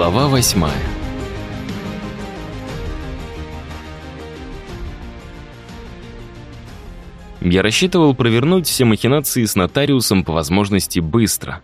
Глава восьмая. Я рассчитывал провернуть все махинации с нотариусом по возможности быстро.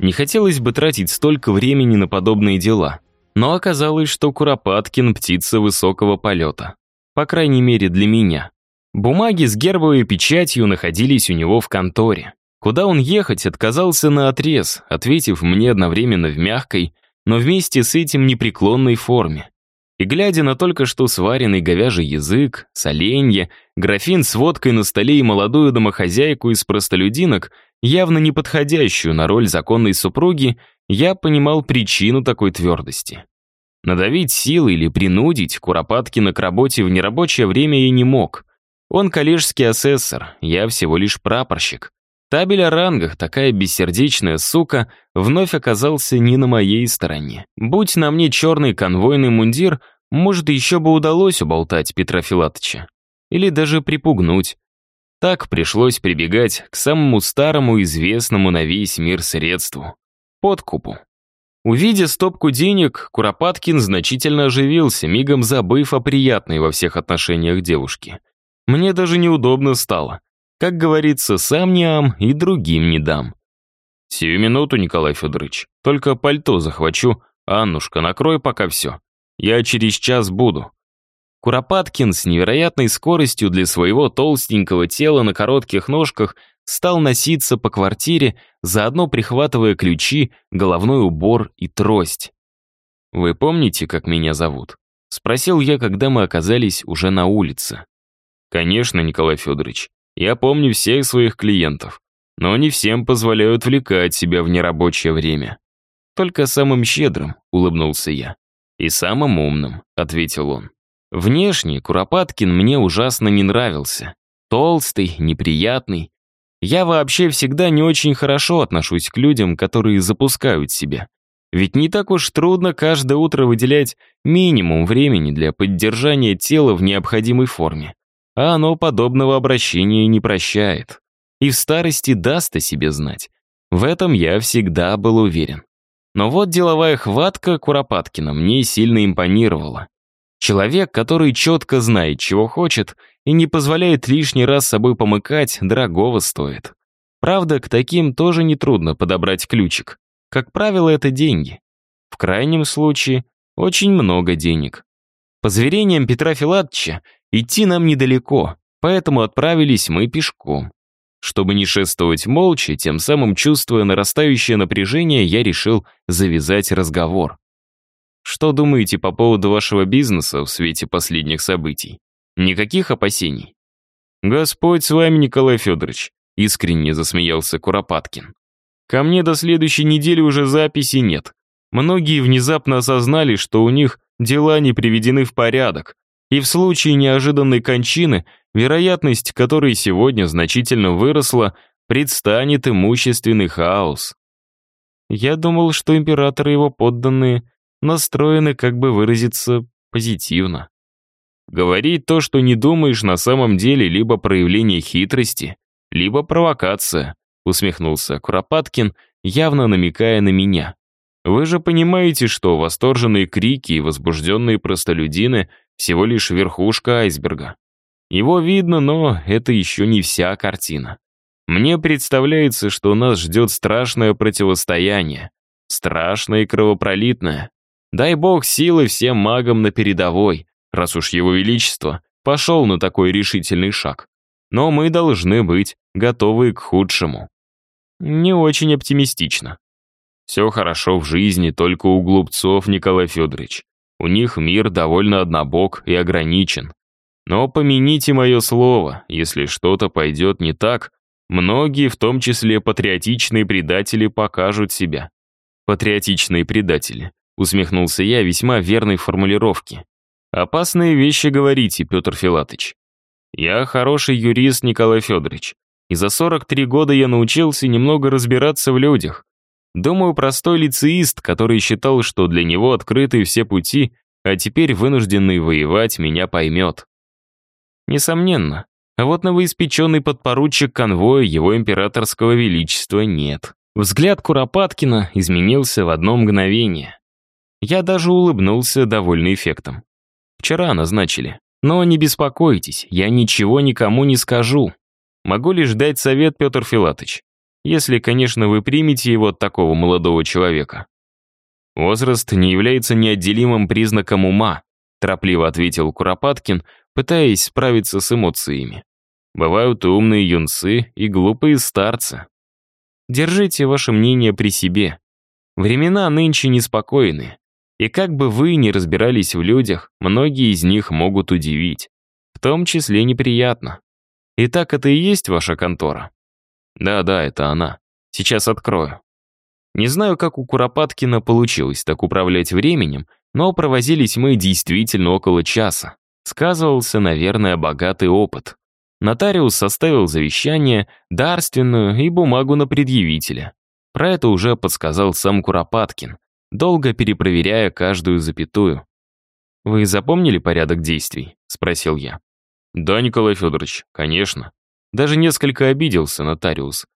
Не хотелось бы тратить столько времени на подобные дела. Но оказалось, что Куропаткин — птица высокого полета. По крайней мере, для меня. Бумаги с гербовой печатью находились у него в конторе. Куда он ехать, отказался на отрез, ответив мне одновременно в мягкой, но вместе с этим непреклонной форме. И глядя на только что сваренный говяжий язык, соленье, графин с водкой на столе и молодую домохозяйку из простолюдинок, явно не подходящую на роль законной супруги, я понимал причину такой твердости. Надавить силой или принудить Куропаткина к работе в нерабочее время я не мог. Он коллежский асессор, я всего лишь прапорщик. Табель о рангах, такая бессердечная сука, вновь оказался не на моей стороне. Будь на мне черный конвойный мундир, может, еще бы удалось уболтать Петра Филатовича. Или даже припугнуть. Так пришлось прибегать к самому старому известному на весь мир средству — подкупу. Увидя стопку денег, Куропаткин значительно оживился, мигом забыв о приятной во всех отношениях девушке. Мне даже неудобно стало. Как говорится, сам не ам и другим не дам. Сию минуту, Николай Федорович. Только пальто захвачу. Аннушка, накрой пока все. Я через час буду. Куропаткин с невероятной скоростью для своего толстенького тела на коротких ножках стал носиться по квартире, заодно прихватывая ключи, головной убор и трость. «Вы помните, как меня зовут?» — спросил я, когда мы оказались уже на улице. «Конечно, Николай Федорович. Я помню всех своих клиентов, но не всем позволяю отвлекать себя в нерабочее время. Только самым щедрым, улыбнулся я. И самым умным, ответил он. Внешне Куропаткин мне ужасно не нравился. Толстый, неприятный. Я вообще всегда не очень хорошо отношусь к людям, которые запускают себя. Ведь не так уж трудно каждое утро выделять минимум времени для поддержания тела в необходимой форме а оно подобного обращения не прощает. И в старости даст о себе знать. В этом я всегда был уверен. Но вот деловая хватка Куропаткина мне сильно импонировала. Человек, который четко знает, чего хочет, и не позволяет лишний раз собой помыкать, дорогого стоит. Правда, к таким тоже нетрудно подобрать ключик. Как правило, это деньги. В крайнем случае, очень много денег. По заверениям Петра Филатовича, Идти нам недалеко, поэтому отправились мы пешком. Чтобы не шествовать молча, тем самым чувствуя нарастающее напряжение, я решил завязать разговор. Что думаете по поводу вашего бизнеса в свете последних событий? Никаких опасений? Господь с вами, Николай Федорович, искренне засмеялся Куропаткин. Ко мне до следующей недели уже записи нет. Многие внезапно осознали, что у них дела не приведены в порядок, и в случае неожиданной кончины, вероятность которой сегодня значительно выросла, предстанет имущественный хаос. Я думал, что император и его подданные настроены, как бы выразиться, позитивно. Говорить то, что не думаешь, на самом деле либо проявление хитрости, либо провокация, усмехнулся Куропаткин, явно намекая на меня. Вы же понимаете, что восторженные крики и возбужденные простолюдины — всего лишь верхушка айсберга. Его видно, но это еще не вся картина. Мне представляется, что нас ждет страшное противостояние. Страшное и кровопролитное. Дай бог силы всем магам на передовой, раз уж его величество пошел на такой решительный шаг. Но мы должны быть готовы к худшему. Не очень оптимистично. Все хорошо в жизни только у глупцов, Николай Федорович. У них мир довольно однобок и ограничен. Но помяните мое слово, если что-то пойдет не так, многие, в том числе патриотичные предатели, покажут себя. Патриотичные предатели, усмехнулся я весьма верной формулировки. Опасные вещи говорите, Петр Филатович. Я хороший юрист, Николай Федорович, и за 43 года я научился немного разбираться в людях, Думаю, простой лицеист, который считал, что для него открыты все пути, а теперь вынужденный воевать, меня поймет. Несомненно. А вот новоиспеченный подпоручик конвоя его императорского величества нет. Взгляд Куропаткина изменился в одно мгновение. Я даже улыбнулся, довольный эффектом. Вчера назначили. Но не беспокойтесь, я ничего никому не скажу. Могу лишь дать совет, Петр Филатович. Если, конечно, вы примете его от такого молодого человека. Возраст не является неотделимым признаком ума, торопливо ответил Куропаткин, пытаясь справиться с эмоциями. Бывают и умные юнцы, и глупые старцы. Держите ваше мнение при себе. Времена нынче неспокойны. И как бы вы ни разбирались в людях, многие из них могут удивить. В том числе неприятно. Итак, это и есть ваша контора? Да-да, это она. Сейчас открою. Не знаю, как у Куропаткина получилось так управлять временем, но провозились мы действительно около часа. Сказывался, наверное, богатый опыт. Нотариус составил завещание, дарственную и бумагу на предъявителя. Про это уже подсказал сам Куропаткин, долго перепроверяя каждую запятую. «Вы запомнили порядок действий?» — спросил я. «Да, Николай Федорович, конечно». Даже несколько обиделся нотариус.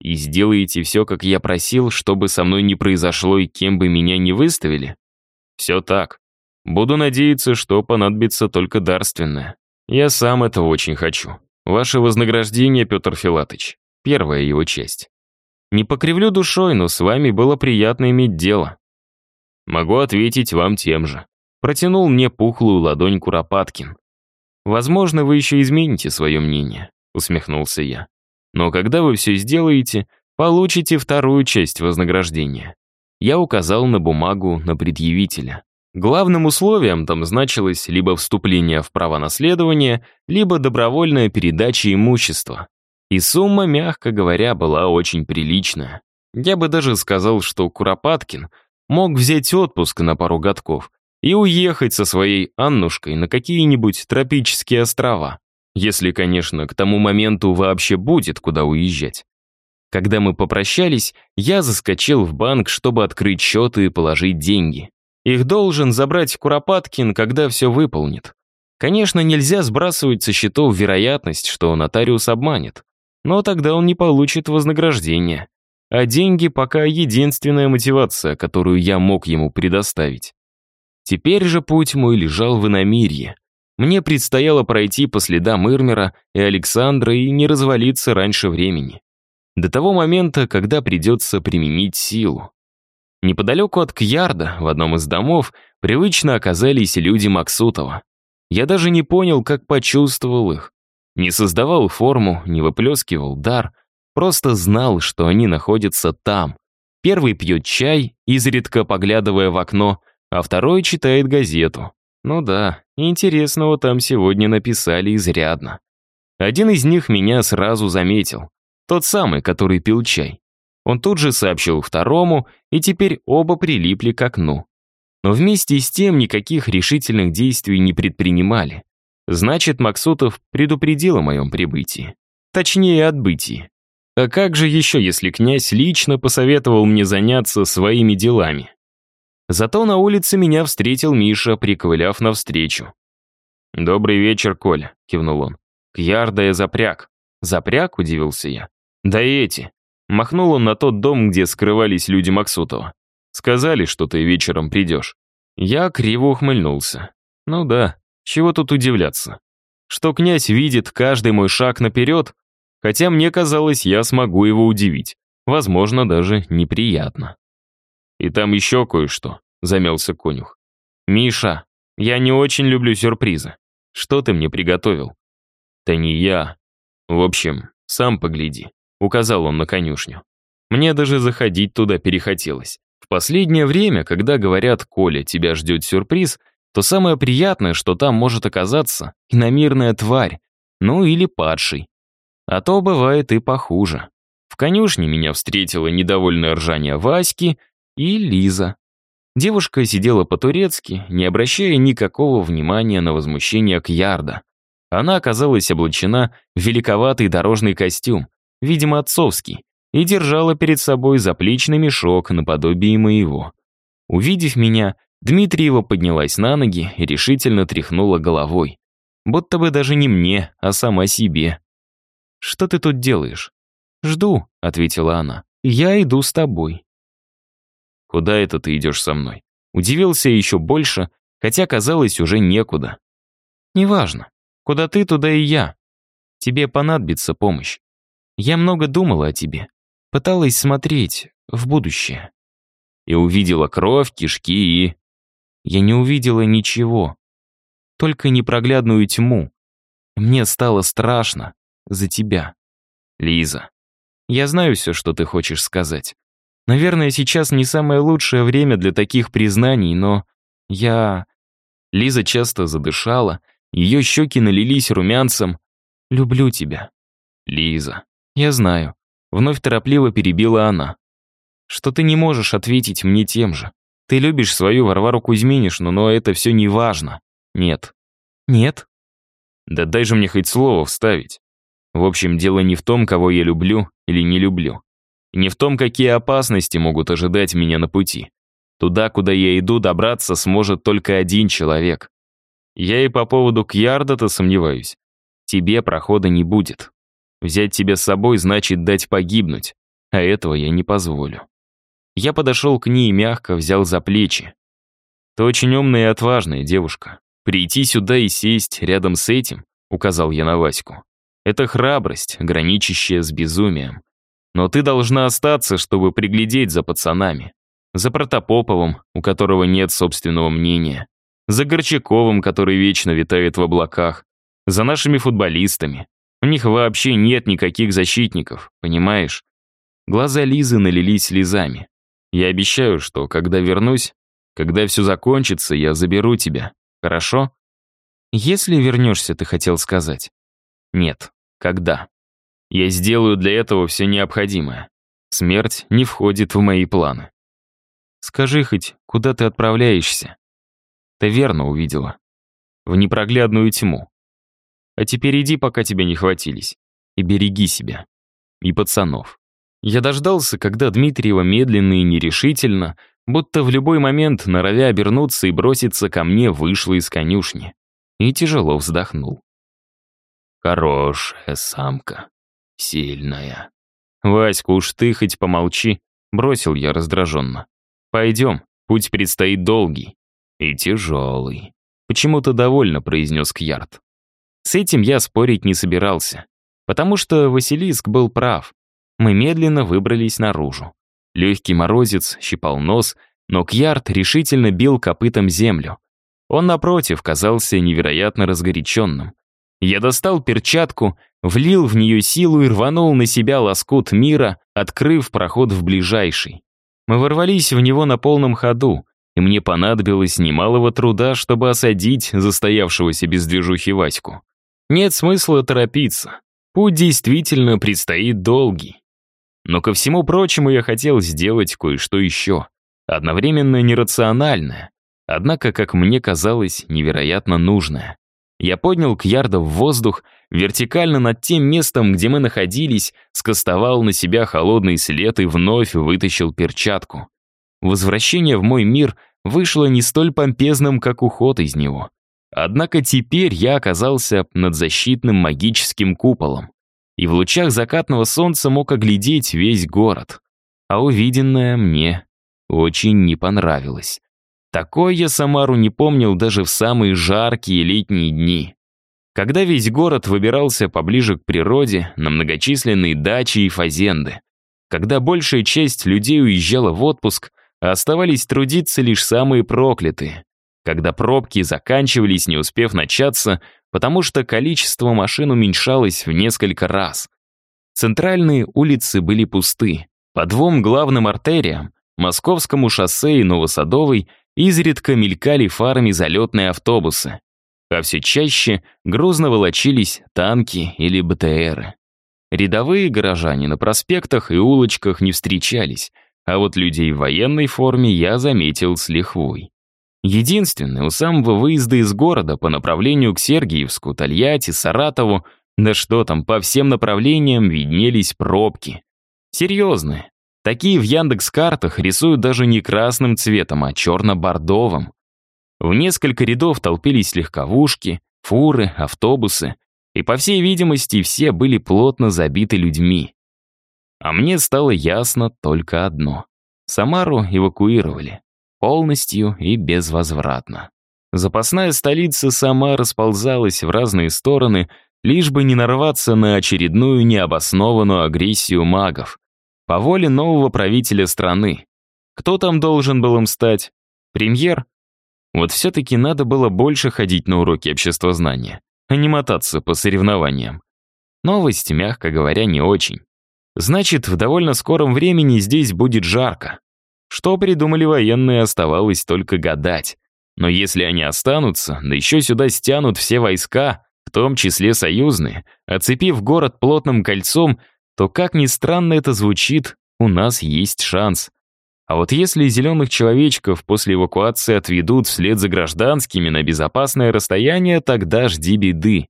«И сделаете все, как я просил, чтобы со мной не произошло и кем бы меня не выставили?» «Все так. Буду надеяться, что понадобится только дарственное. Я сам этого очень хочу. Ваше вознаграждение, Петр Филатович. Первая его часть. Не покривлю душой, но с вами было приятно иметь дело. Могу ответить вам тем же. Протянул мне пухлую ладонь Куропаткин. Возможно, вы еще измените свое мнение, усмехнулся я. Но когда вы все сделаете, получите вторую часть вознаграждения. Я указал на бумагу на предъявителя. Главным условием там значилось либо вступление в право наследования, либо добровольная передача имущества. И сумма, мягко говоря, была очень приличная. Я бы даже сказал, что Куропаткин мог взять отпуск на пару годков и уехать со своей Аннушкой на какие-нибудь тропические острова. Если, конечно, к тому моменту вообще будет куда уезжать. Когда мы попрощались, я заскочил в банк, чтобы открыть счеты и положить деньги. Их должен забрать Куропаткин, когда все выполнит. Конечно, нельзя сбрасывать со счетов вероятность, что нотариус обманет. Но тогда он не получит вознаграждения. А деньги пока единственная мотивация, которую я мог ему предоставить. Теперь же путь мой лежал в иномирье. Мне предстояло пройти по следам Ирмера и Александра и не развалиться раньше времени. До того момента, когда придется применить силу. Неподалеку от Кьярда, в одном из домов, привычно оказались люди Максутова. Я даже не понял, как почувствовал их. Не создавал форму, не выплескивал дар, Просто знал, что они находятся там. Первый пьет чай, изредка поглядывая в окно, а второй читает газету. Ну да, интересного там сегодня написали изрядно. Один из них меня сразу заметил. Тот самый, который пил чай. Он тут же сообщил второму, и теперь оба прилипли к окну. Но вместе с тем никаких решительных действий не предпринимали. Значит, Максутов предупредил о моем прибытии. Точнее, отбытии. А как же еще, если князь лично посоветовал мне заняться своими делами? Зато на улице меня встретил Миша, приковыляв навстречу. «Добрый вечер, Коля», — кивнул он. «Кьярда я запряг». «Запряг?» — удивился я. «Да эти». Махнул он на тот дом, где скрывались люди Максутова. «Сказали, что ты вечером придешь». Я криво ухмыльнулся. «Ну да, чего тут удивляться? Что князь видит каждый мой шаг наперед, Хотя мне казалось, я смогу его удивить. Возможно, даже неприятно. «И там еще кое-что», — замялся конюх. «Миша, я не очень люблю сюрпризы. Что ты мне приготовил?» «Да не я. В общем, сам погляди», — указал он на конюшню. Мне даже заходить туда перехотелось. В последнее время, когда говорят «Коля, тебя ждет сюрприз», то самое приятное, что там может оказаться иномирная тварь, ну или падший. А то бывает и похуже. В конюшне меня встретила недовольное ржание Васьки и Лиза. Девушка сидела по-турецки, не обращая никакого внимания на возмущение Кьярда. Она оказалась облачена в великоватый дорожный костюм, видимо, отцовский, и держала перед собой заплечный мешок наподобие моего. Увидев меня, Дмитриева поднялась на ноги и решительно тряхнула головой. Будто бы даже не мне, а сама себе. «Что ты тут делаешь?» «Жду», — ответила она. «Я иду с тобой». «Куда это ты идешь со мной?» Удивился еще больше, хотя казалось уже некуда. «Неважно. Куда ты, туда и я. Тебе понадобится помощь. Я много думала о тебе. Пыталась смотреть в будущее. И увидела кровь, кишки и... Я не увидела ничего. Только непроглядную тьму. Мне стало страшно за тебя. Лиза, я знаю все, что ты хочешь сказать. Наверное, сейчас не самое лучшее время для таких признаний, но я... Лиза часто задышала, ее щеки налились румянцем. «Люблю тебя». «Лиза, я знаю». Вновь торопливо перебила она. «Что ты не можешь ответить мне тем же. Ты любишь свою Варвару Кузьминишну, но это все не важно. Нет». «Нет?» «Да дай же мне хоть слово вставить. В общем, дело не в том, кого я люблю или не люблю. Не в том, какие опасности могут ожидать меня на пути. Туда, куда я иду, добраться сможет только один человек. Я и по поводу Кьярда-то сомневаюсь. Тебе прохода не будет. Взять тебя с собой значит дать погибнуть, а этого я не позволю. Я подошел к ней и мягко взял за плечи. Ты очень умная и отважная девушка. Прийти сюда и сесть рядом с этим, указал я на Ваську. Это храбрость, граничащая с безумием. Но ты должна остаться, чтобы приглядеть за пацанами. За Протопоповым, у которого нет собственного мнения. За Горчаковым, который вечно витает в облаках. За нашими футболистами. У них вообще нет никаких защитников, понимаешь? Глаза Лизы налились слезами. Я обещаю, что когда вернусь, когда все закончится, я заберу тебя. Хорошо? Если вернешься, ты хотел сказать. Нет. Когда? Я сделаю для этого все необходимое. Смерть не входит в мои планы. Скажи хоть, куда ты отправляешься? Ты верно увидела. В непроглядную тьму. А теперь иди, пока тебя не хватились. И береги себя. И пацанов. Я дождался, когда Дмитриева медленно и нерешительно, будто в любой момент, норовя обернуться и броситься ко мне, вышла из конюшни. И тяжело вздохнул. Хорошая самка. Сильная. Васька, уж ты хоть помолчи, бросил я раздраженно. Пойдем, путь предстоит долгий. И тяжелый. Почему-то довольно произнес Кьярд. С этим я спорить не собирался, потому что Василиск был прав. Мы медленно выбрались наружу. Легкий морозец щипал нос, но Кьярд решительно бил копытом землю. Он, напротив, казался невероятно разгоряченным. Я достал перчатку, влил в нее силу и рванул на себя лоскут мира, открыв проход в ближайший. Мы ворвались в него на полном ходу, и мне понадобилось немалого труда, чтобы осадить застоявшегося без движухи Ваську. Нет смысла торопиться. Путь действительно предстоит долгий. Но ко всему прочему я хотел сделать кое-что еще. Одновременно нерациональное, однако, как мне казалось, невероятно нужное. Я поднял Кьярда в воздух, вертикально над тем местом, где мы находились, скостовал на себя холодный след и вновь вытащил перчатку. Возвращение в мой мир вышло не столь помпезным, как уход из него. Однако теперь я оказался над защитным магическим куполом, и в лучах закатного солнца мог оглядеть весь город. А увиденное мне очень не понравилось. Такой я Самару не помнил даже в самые жаркие летние дни. Когда весь город выбирался поближе к природе, на многочисленные дачи и фазенды. Когда большая часть людей уезжала в отпуск, а оставались трудиться лишь самые проклятые. Когда пробки заканчивались, не успев начаться, потому что количество машин уменьшалось в несколько раз. Центральные улицы были пусты. По двум главным артериям, Московскому шоссе и Новосадовой, изредка мелькали фарами залетные автобусы. А все чаще грузно волочились танки или БТРы. Рядовые горожане на проспектах и улочках не встречались, а вот людей в военной форме я заметил с лихвой. Единственное, у самого выезда из города по направлению к Сергиевску, Тольятти, Саратову, да что там, по всем направлениям виднелись пробки. Серьезные, Такие в Яндекс-картах рисуют даже не красным цветом, а черно-бордовым. В несколько рядов толпились легковушки, фуры, автобусы, и, по всей видимости, все были плотно забиты людьми. А мне стало ясно только одно. Самару эвакуировали. Полностью и безвозвратно. Запасная столица сама расползалась в разные стороны, лишь бы не нарваться на очередную необоснованную агрессию магов. По воле нового правителя страны. Кто там должен был им стать? Премьер? Вот все-таки надо было больше ходить на уроки обществознания, а не мотаться по соревнованиям. Новость, мягко говоря, не очень. Значит, в довольно скором времени здесь будет жарко. Что придумали военные, оставалось только гадать. Но если они останутся, да еще сюда стянут все войска, в том числе союзные, оцепив город плотным кольцом, то, как ни странно это звучит, у нас есть шанс. А вот если зеленых человечков после эвакуации отведут вслед за гражданскими на безопасное расстояние, тогда жди беды.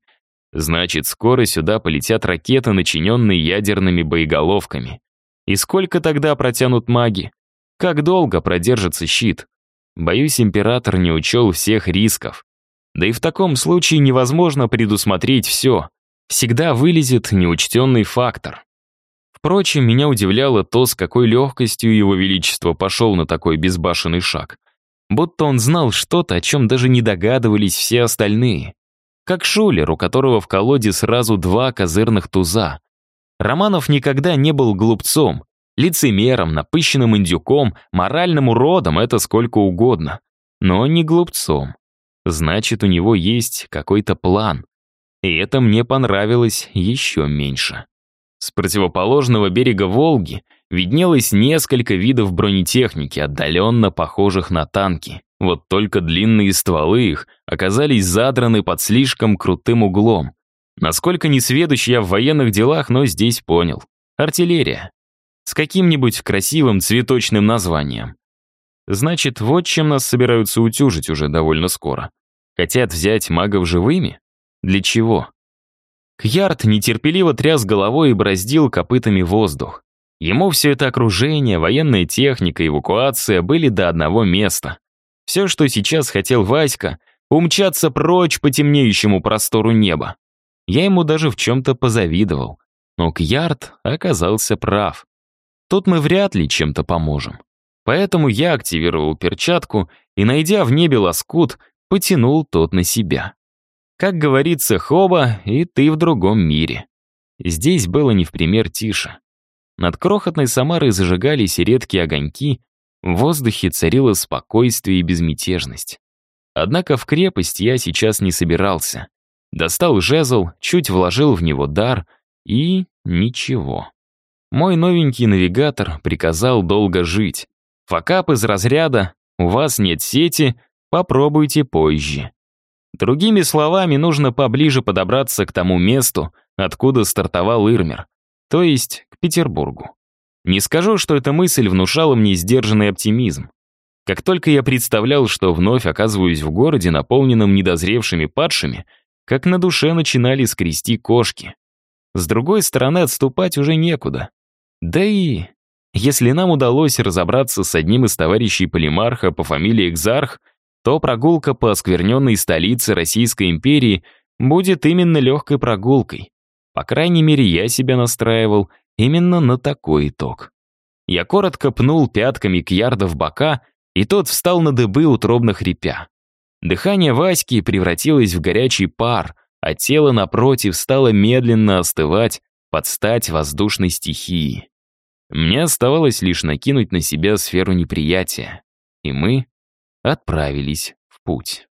Значит, скоро сюда полетят ракеты, начиненные ядерными боеголовками. И сколько тогда протянут маги? Как долго продержится щит? Боюсь, император не учел всех рисков. Да и в таком случае невозможно предусмотреть все. Всегда вылезет неучтенный фактор. Впрочем, меня удивляло то, с какой легкостью его величество пошел на такой безбашенный шаг. Будто он знал что-то, о чем даже не догадывались все остальные. Как шулер, у которого в колоде сразу два козырных туза. Романов никогда не был глупцом, лицемером, напыщенным индюком, моральным уродом, это сколько угодно. Но не глупцом. Значит, у него есть какой-то план. И это мне понравилось еще меньше. С противоположного берега Волги виднелось несколько видов бронетехники, отдаленно похожих на танки. Вот только длинные стволы их оказались задраны под слишком крутым углом. Насколько несведущ я в военных делах, но здесь понял. Артиллерия. С каким-нибудь красивым цветочным названием. Значит, вот чем нас собираются утюжить уже довольно скоро. Хотят взять магов живыми? Для чего? Кьярд нетерпеливо тряс головой и бороздил копытами воздух. Ему все это окружение, военная техника, эвакуация были до одного места. Все, что сейчас хотел Васька, умчаться прочь по темнеющему простору неба. Я ему даже в чем-то позавидовал. Но Кьярд оказался прав. Тут мы вряд ли чем-то поможем. Поэтому я активировал перчатку и, найдя в небе лоскут, потянул тот на себя. Как говорится, хоба, и ты в другом мире. Здесь было не в пример тише. Над крохотной Самарой зажигались редкие огоньки, в воздухе царило спокойствие и безмятежность. Однако в крепость я сейчас не собирался. Достал жезл, чуть вложил в него дар и... ничего. Мой новенький навигатор приказал долго жить. Факап из разряда «У вас нет сети, попробуйте позже». Другими словами, нужно поближе подобраться к тому месту, откуда стартовал Ирмер, то есть к Петербургу. Не скажу, что эта мысль внушала мне сдержанный оптимизм. Как только я представлял, что вновь оказываюсь в городе, наполненном недозревшими падшими, как на душе начинали скрести кошки. С другой стороны, отступать уже некуда. Да и если нам удалось разобраться с одним из товарищей Полимарха по фамилии Экзарх, то прогулка по оскверненной столице Российской империи будет именно легкой прогулкой. По крайней мере, я себя настраивал именно на такой итог. Я коротко пнул пятками Кьярда в бока, и тот встал на дыбы, утробно хрипя. Дыхание Васьки превратилось в горячий пар, а тело напротив стало медленно остывать под стать воздушной стихии. Мне оставалось лишь накинуть на себя сферу неприятия, и мы отправились в путь.